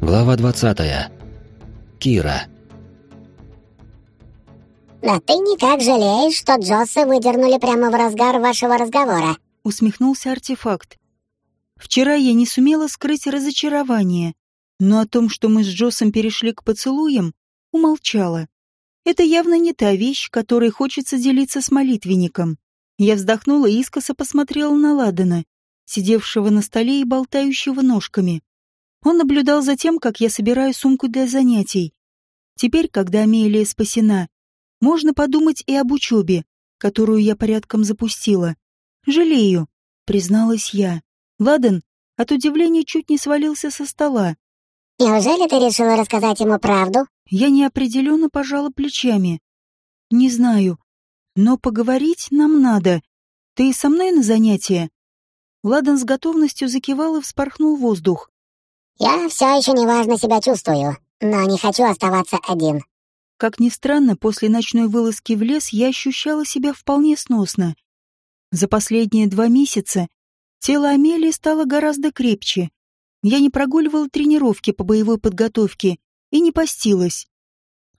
Глава 20. Кира. «Но ты никак жалеешь, что Джосса выдернули прямо в разгар вашего разговора», — усмехнулся артефакт. «Вчера я не сумела скрыть разочарование, но о том, что мы с Джоссом перешли к поцелуям, умолчала. Это явно не та вещь, которой хочется делиться с молитвенником. Я вздохнула и искоса посмотрела на Ладана, сидевшего на столе и болтающего ножками. Он наблюдал за тем, как я собираю сумку для занятий. Теперь, когда Амелия спасена, можно подумать и об учебе, которую я порядком запустила. «Жалею», — призналась я. Ладан от удивления чуть не свалился со стола. «Неужели ты решила рассказать ему правду?» Я неопределенно пожала плечами. «Не знаю, но поговорить нам надо. Ты со мной на занятия?» Ладан с готовностью закивал и вспорхнул воздух. «Я все еще неважно себя чувствую, но не хочу оставаться один». Как ни странно, после ночной вылазки в лес я ощущала себя вполне сносно. За последние два месяца тело Амелии стало гораздо крепче. Я не прогуливала тренировки по боевой подготовке и не постилась.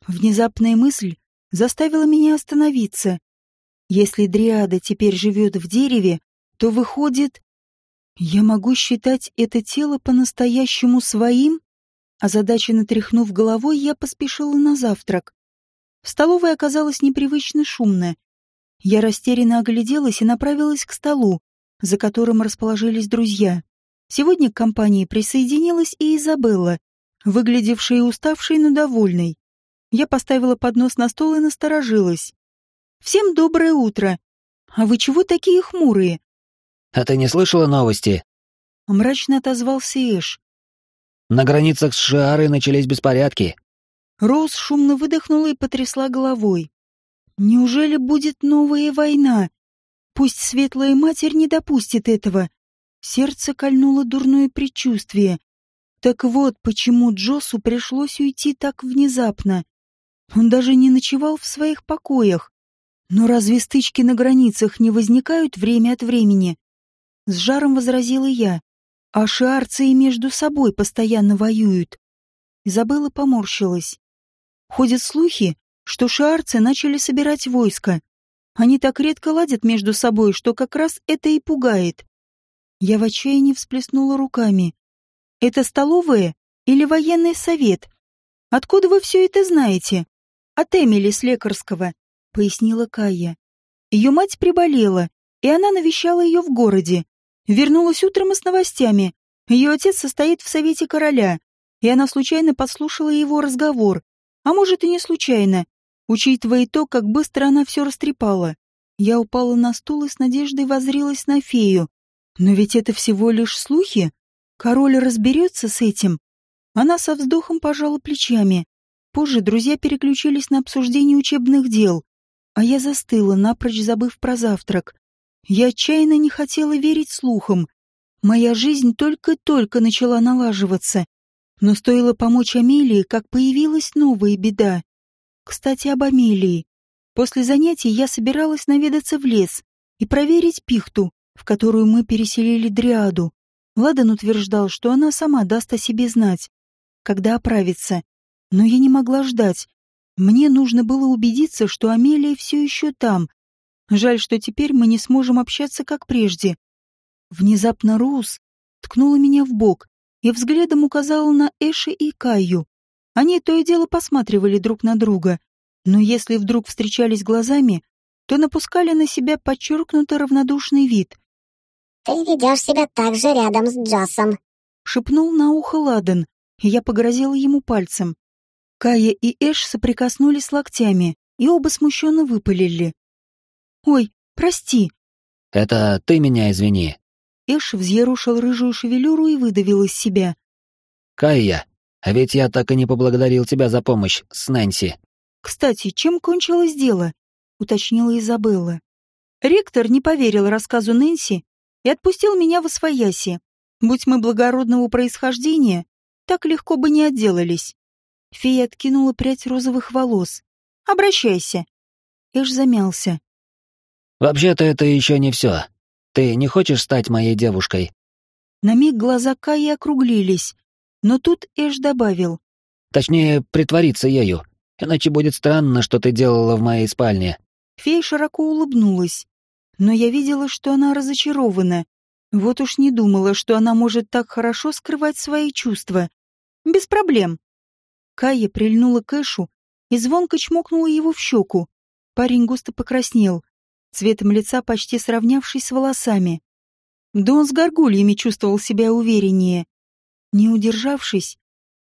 Внезапная мысль заставила меня остановиться. Если Дриада теперь живет в дереве, то выходит... Я могу считать это тело по-настоящему своим? Озадаченно тряхнув головой, я поспешила на завтрак. В столовой оказалось непривычно шумно. Я растерянно огляделась и направилась к столу, за которым расположились друзья. Сегодня к компании присоединилась и Изабелла, выглядевшая уставшей, но довольной. Я поставила поднос на стол и насторожилась. «Всем доброе утро! А вы чего такие хмурые?» «А ты не слышала новости?» Мрачно отозвался Эш. На границах с Шиарой начались беспорядки. Роуз шумно выдохнула и потрясла головой. Неужели будет новая война? Пусть Светлая Матерь не допустит этого. Сердце кольнуло дурное предчувствие. Так вот, почему Джосу пришлось уйти так внезапно. Он даже не ночевал в своих покоях. Но разве стычки на границах не возникают время от времени? С жаром возразила я. А шиарцы и между собой постоянно воюют. Изабелла поморщилась. Ходят слухи, что шиарцы начали собирать войско. Они так редко ладят между собой, что как раз это и пугает. Я в отчаянии всплеснула руками. Это столовая или военный совет? Откуда вы все это знаете? От Эмили с лекарского, пояснила Кая. Ее мать приболела, и она навещала ее в городе. Вернулась утром с новостями. Ее отец состоит в совете короля, и она случайно подслушала его разговор. А может и не случайно, учитывая то, как быстро она все растрепала. Я упала на стул и с надеждой возрилась на фею. Но ведь это всего лишь слухи. Король разберется с этим. Она со вздохом пожала плечами. Позже друзья переключились на обсуждение учебных дел, а я застыла, напрочь забыв про завтрак. Я отчаянно не хотела верить слухам. Моя жизнь только-только начала налаживаться. Но стоило помочь Амелии, как появилась новая беда. Кстати, об Амелии. После занятий я собиралась наведаться в лес и проверить пихту, в которую мы переселили Дриаду. Ладан утверждал, что она сама даст о себе знать, когда оправится. Но я не могла ждать. Мне нужно было убедиться, что Амелия все еще там, Жаль, что теперь мы не сможем общаться, как прежде. Внезапно Роуз ткнула меня в бок и взглядом указала на Эши и Каю. Они то и дело посматривали друг на друга, но если вдруг встречались глазами, то напускали на себя подчеркнуто равнодушный вид. «Ты ведешь себя так же рядом с Джоссом», — шепнул на ухо Ладен, и я погрозила ему пальцем. Кая и Эш соприкоснулись локтями, и оба смущенно выпалили. «Ой, прости». «Это ты меня извини». Эш взъерушил рыжую шевелюру и выдавил из себя. «Кайя, а ведь я так и не поблагодарил тебя за помощь с Нэнси». «Кстати, чем кончилось дело?» — уточнила Изабелла. Ректор не поверил рассказу Нэнси и отпустил меня в освояси. Будь мы благородного происхождения, так легко бы не отделались. Фея откинула прядь розовых волос. «Обращайся». Эш замялся. «Вообще-то это еще не все. Ты не хочешь стать моей девушкой?» На миг глаза Каи округлились. Но тут Эш добавил. Точнее, притвориться ею. Иначе будет странно, что ты делала в моей спальне. Фея широко улыбнулась. Но я видела, что она разочарована. Вот уж не думала, что она может так хорошо скрывать свои чувства. Без проблем. Кая прильнула к Эшу и звонко чмокнула его в щеку. Парень густо покраснел, цветом лица почти сравнявшись с волосами. Да он с горгульями чувствовал себя увереннее. Не удержавшись,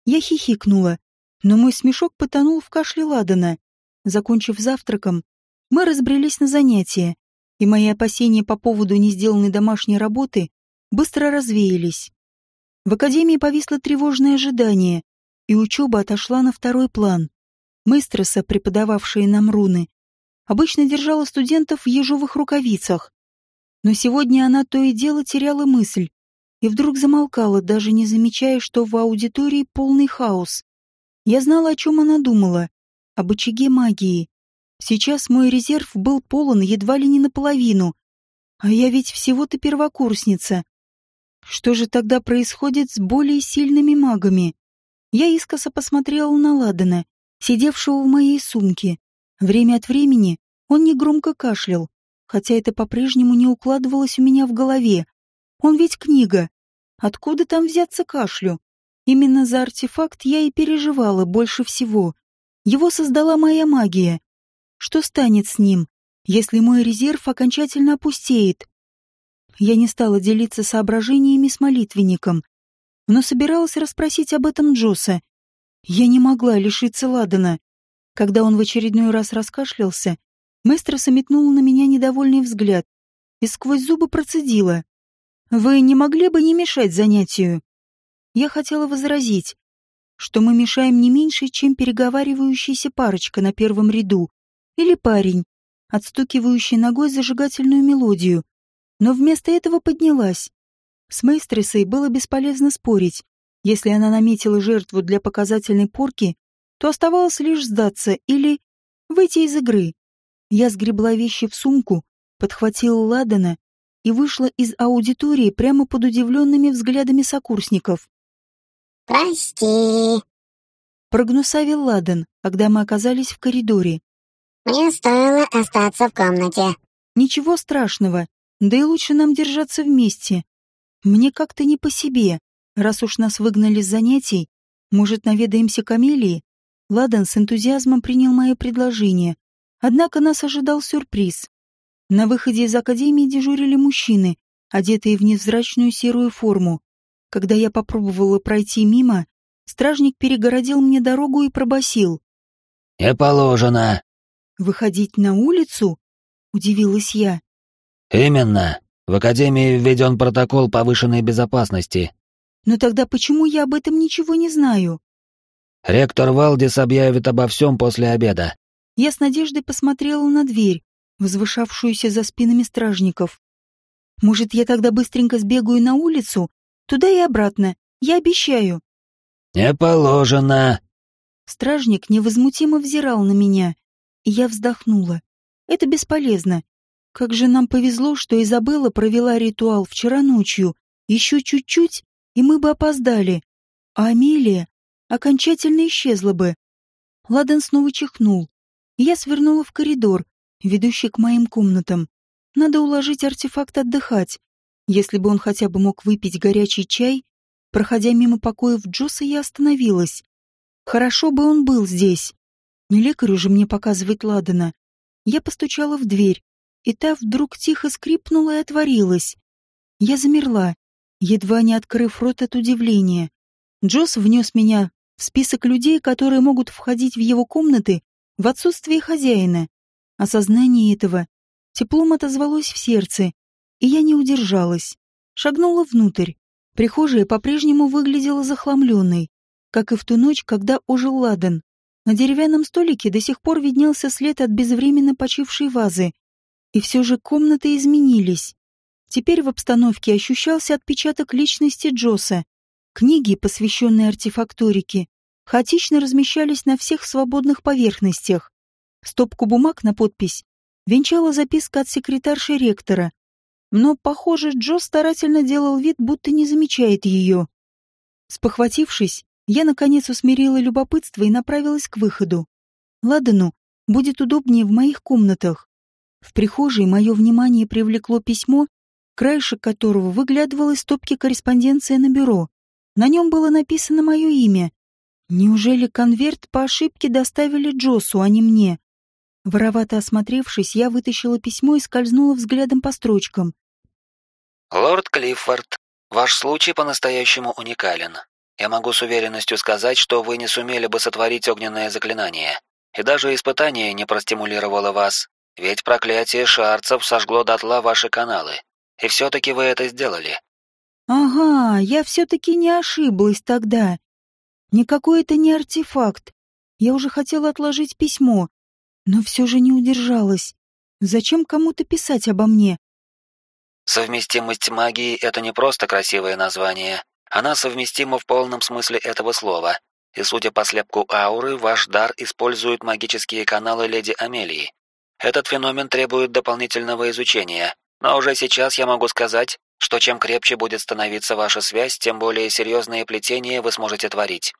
я хихикнула, но мой смешок потонул в кашле Ладана. Закончив завтраком, мы разбрелись на занятия, и мои опасения по поводу не сделанной домашней работы быстро развеялись. В академии повисло тревожное ожидание, и учеба отошла на второй план. Мейстреса, преподававшая нам руны, обычно держала студентов в ежовых рукавицах, но сегодня она то и дело теряла мысль и вдруг замолкала, даже не замечая, что в аудитории полный хаос. Я знала, о чем она думала, об очаге магии. Сейчас мой резерв был полон едва ли не наполовину, а я ведь всего-то первокурсница. Что же тогда происходит с более сильными магами? Я искоса посмотрела на Ладана, сидевшего в моей сумке. Время от времени он негромко кашлял, хотя это по-прежнему не укладывалось у меня в голове. Он ведь книга. Откуда там взяться кашлю? Именно за артефакт я и переживала больше всего. Его создала моя магия. Что станет с ним, если мой резерв окончательно опустеет? Я не стала делиться соображениями с молитвенником, но собиралась расспросить об этом Джоса. Я не могла лишиться Ладана. Когда он в очередной раз раскашлялся, Мэстроса метнула на меня недовольный взгляд и сквозь зубы процедила. «Вы не могли бы не мешать занятию?» Я хотела возразить, что мы мешаем не меньше, чем переговаривающаяся парочка на первом ряду или парень, отстукивающий ногой зажигательную мелодию, но вместо этого поднялась. С Мейстресой было бесполезно спорить. Если она наметила жертву для показательной порки, то оставалось лишь сдаться или выйти из игры. Я сгребла вещи в сумку, подхватила Ладана и вышла из аудитории прямо под удивленными взглядами сокурсников. «Прости», — прогнусавил Ладан, когда мы оказались в коридоре. «Мне стоило остаться в комнате». «Ничего страшного, да и лучше нам держаться вместе. Мне как-то не по себе, раз уж нас выгнали с занятий. Может, наведаемся к Амелии?» Ладан с энтузиазмом принял мое предложение, Однако нас ожидал сюрприз. На выходе из академии дежурили мужчины, одетые в невзрачную серую форму. Когда я попробовала пройти мимо, стражник перегородил мне дорогу и пробасил: «Не положено». «Выходить на улицу?» — удивилась я. «Именно. В академии введен протокол повышенной безопасности». «Но тогда почему я об этом ничего не знаю?» «Ректор Валдис объявит обо всем после обеда. Я с надеждой посмотрела на дверь, возвышавшуюся за спинами стражников. Может, я тогда быстренько сбегаю на улицу? Туда и обратно. Я обещаю. Не положено. Стражник невозмутимо взирал на меня, и я вздохнула. Это бесполезно. Как же нам повезло, что Изабелла провела ритуал вчера ночью. Еще чуть-чуть, и мы бы опоздали. А Амелия окончательно исчезла бы. Ладен снова чихнул, я свернула в коридор, ведущий к моим комнатам. Надо уложить артефакт отдыхать. Если бы он хотя бы мог выпить горячий чай, проходя мимо покоев Джоса, я остановилась. Хорошо бы он был здесь. Не лекарю же мне показывать Ладана. Я постучала в дверь, и та вдруг тихо скрипнула и отворилась. Я замерла, едва не открыв рот от удивления. Джос внес меня в список людей, которые могут входить в его комнаты в отсутствие хозяина. Осознание этого теплом отозвалось в сердце, и я не удержалась. Шагнула внутрь. Прихожая по-прежнему выглядела захламленной, как и в ту ночь, когда ожил ладан. На деревянном столике до сих пор виднелся след от безвременно почившей вазы. И все же комнаты изменились. Теперь в обстановке ощущался отпечаток личности Джоса. Книги, посвященные артефакторике, хаотично размещались на всех свободных поверхностях. Стопку бумаг на подпись венчала записка от секретарши ректора. Но, похоже, Джо старательно делал вид, будто не замечает ее. Спохватившись, я наконец усмирила любопытство и направилась к выходу. Ладану будет удобнее в моих комнатах. В прихожей мое внимание привлекло письмо, краешек которого выглядывал из стопки корреспонденции на бюро. На нем было написано мое имя. Неужели конверт по ошибке доставили Джосу, а не мне? Воровато осмотревшись, я вытащила письмо и скользнула взглядом по строчкам. «Лорд Клиффорд, ваш случай по-настоящему уникален. Я могу с уверенностью сказать, что вы не сумели бы сотворить огненное заклинание. И даже испытание не простимулировало вас, ведь проклятие шарцев сожгло дотла ваши каналы. И все-таки вы это сделали. Ага, я все-таки не ошиблась тогда. Никакой это не артефакт. Я уже хотела отложить письмо, но все же не удержалась. Зачем кому-то писать обо мне? Совместимость магии — это не просто красивое название. Она совместима в полном смысле этого слова. И судя по слепку ауры, ваш дар использует магические каналы леди Амелии. Этот феномен требует дополнительного изучения, но уже сейчас я могу сказать, что чем крепче будет становиться ваша связь, тем более серьезные плетения вы сможете творить.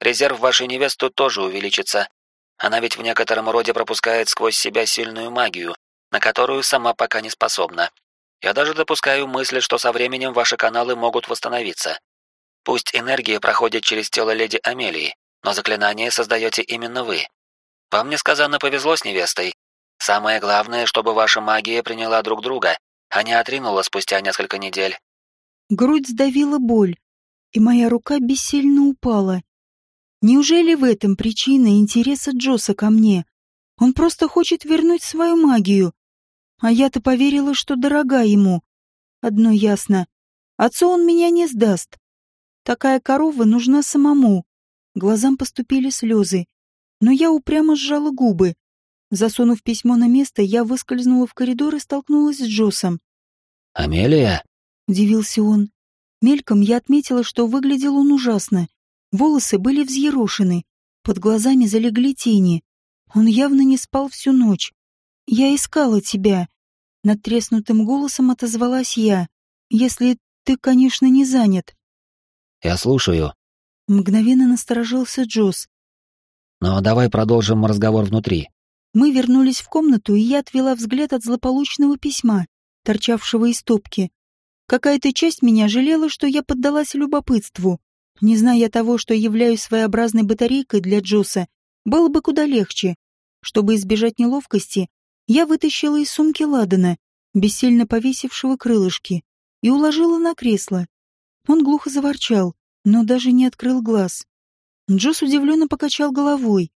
Резерв вашей невесты тоже увеличится. Она ведь в некотором роде пропускает сквозь себя сильную магию, на которую сама пока не способна. Я даже допускаю мысли, что со временем ваши каналы могут восстановиться. Пусть энергия проходит через тело леди Амелии, но заклинание создаете именно вы. Вам несказанно повезло с невестой. Самое главное, чтобы ваша магия приняла друг друга, а не отринула спустя несколько недель. Грудь сдавила боль, и моя рука бессильно упала. Неужели в этом причина интереса Джоса ко мне? Он просто хочет вернуть свою магию. А я-то поверила, что дорога ему. Одно ясно. Отцу он меня не сдаст. Такая корова нужна самому. Глазам поступили слезы, но я упрямо сжала губы. Засунув письмо на место, я выскользнула в коридор и столкнулась с Джосом. «Амелия?» — удивился он. Мельком я отметила, что выглядел он ужасно. Волосы были взъерошены, под глазами залегли тени. Он явно не спал всю ночь. «Я искала тебя», — над треснутым голосом отозвалась я. «Если ты, конечно, не занят». «Я слушаю». Мгновенно насторожился Джосс. «Но давай продолжим разговор внутри». Мы вернулись в комнату, и я отвела взгляд от злополучного письма, торчавшего из топки. Какая-то часть меня жалела, что я поддалась любопытству. Не зная того, что являюсь своеобразной батарейкой для Джоса, было бы куда легче. Чтобы избежать неловкости, я вытащила из сумки Ладана, бессильно повесившего крылышки, и уложила на кресло. Он глухо заворчал, но даже не открыл глаз. Джос удивленно покачал головой.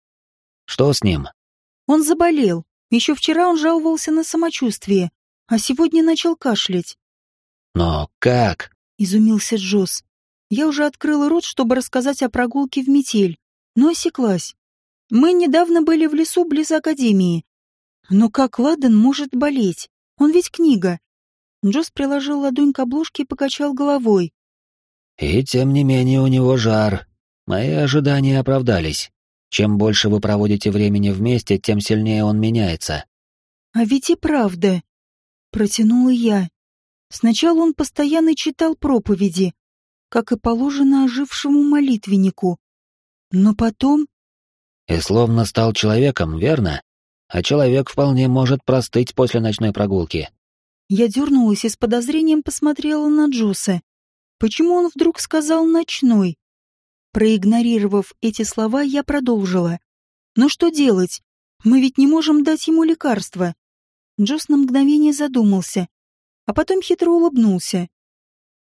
«Что с ним?» «Он заболел. Еще вчера он жаловался на самочувствие, а сегодня начал кашлять». «Но как?» — изумился Джос. Я уже открыла рот, чтобы рассказать о прогулке в метель, но осеклась. Мы недавно были в лесу близ Академии. Но как Ладан может болеть? Он ведь книга. Джос приложил ладонь к обложке и покачал головой. И тем не менее у него жар. Мои ожидания оправдались. Чем больше вы проводите времени вместе, тем сильнее он меняется. А ведь и правда. Протянула я. Сначала он постоянно читал проповеди, как и положено ожившему молитвеннику. Но потом... И словно стал человеком, верно? А человек вполне может простыть после ночной прогулки. Я дернулась и с подозрением посмотрела на Джоса. Почему он вдруг сказал «ночной»? Проигнорировав эти слова, я продолжила. «Ну что делать? Мы ведь не можем дать ему лекарства». Джос на мгновение задумался, а потом хитро улыбнулся.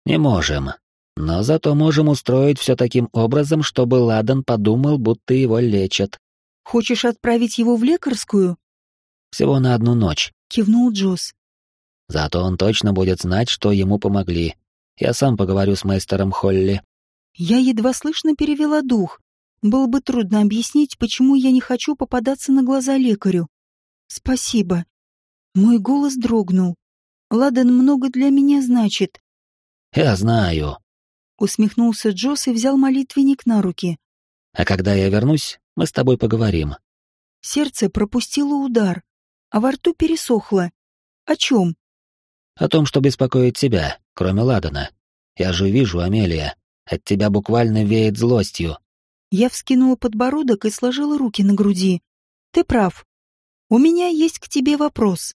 «Не можем. Но зато можем устроить все таким образом, чтобы Ладан подумал, будто его лечат». «Хочешь отправить его в лекарскую?» «Всего на одну ночь», — кивнул Джос. «Зато он точно будет знать, что ему помогли, я сам поговорю с мастером Холли. Я едва слышно перевела дух. Было бы трудно объяснить, почему я не хочу попадаться на глаза лекарю. Спасибо. Мой голос дрогнул. Ладан много для меня значит. Я знаю. Усмехнулся Джос и взял молитвенник на руки. А когда я вернусь, мы с тобой поговорим. Сердце пропустило удар, а во рту пересохло. О чем? О том, что беспокоит тебя, кроме Ладана. Я же вижу, Амелия. От тебя буквально веет злостью. Я вскинула подбородок и сложила руки на груди. Ты прав. У меня есть к тебе вопрос.